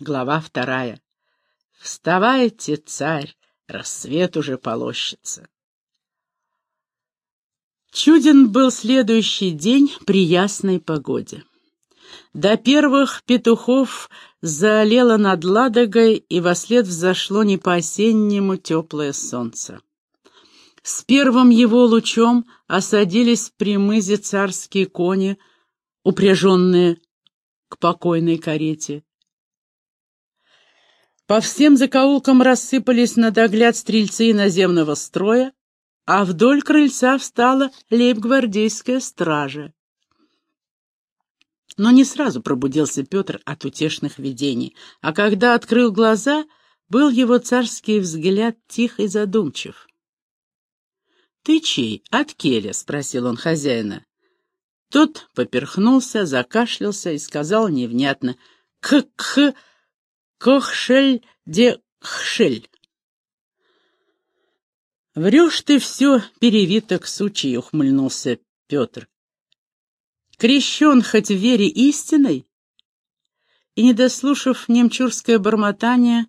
Глава вторая. Вставайте, царь, рассвет уже полощется. Чуден был следующий день при ясной погоде. До первых петухов заолело над Ладогой, и вослед взошло не по-осеннему теплое солнце. С первым его лучом осадились при мызе царские кони, упряженные к покойной карете. По всем закоулкам рассыпались на догляд стрельцы наземного строя, а вдоль крыльца встала лейб-гвардейская стража. Но не сразу пробудился Петр от утешных видений, а когда открыл глаза, был его царский взгляд тих и задумчив. «Ты чей? От Келя?» — спросил он хозяина. Тот поперхнулся, закашлялся и сказал невнятно «К-к... кохшель де хшель». «Врешь ты все, перевито к сучи», — ухмыльнулся Петр. «Крещен хоть в вере истинной?» И, не дослушав немчурское бормотание,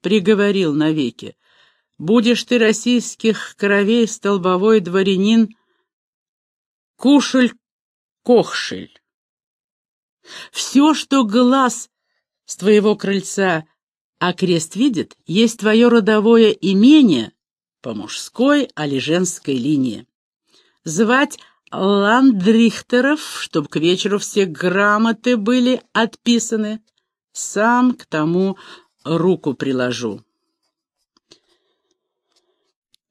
приговорил навеки. «Будешь ты российских кровей, столбовой дворянин, кушель-кохшель. Все, что глаз с твоего крыльца а крест видит, есть твое родовое имение, по мужской, али женской линии. Звать ландрихтеров, чтоб к вечеру все грамоты были отписаны. Сам к тому руку приложу.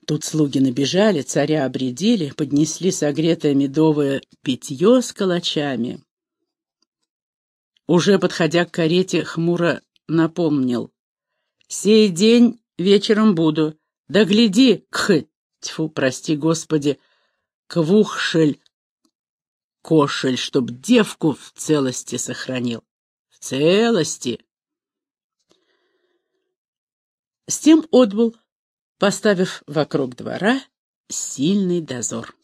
Тут слуги набежали, царя обредили, поднесли согретое медовое питье с калачами. Уже подходя к карете, хмуро напомнил. «Сей день вечером буду. Да гляди, кх, тьфу, прости, Господи, квухшель, кошель, чтоб девку в целости сохранил. В целости. С тем отбыл, поставив вокруг двора сильный дозор.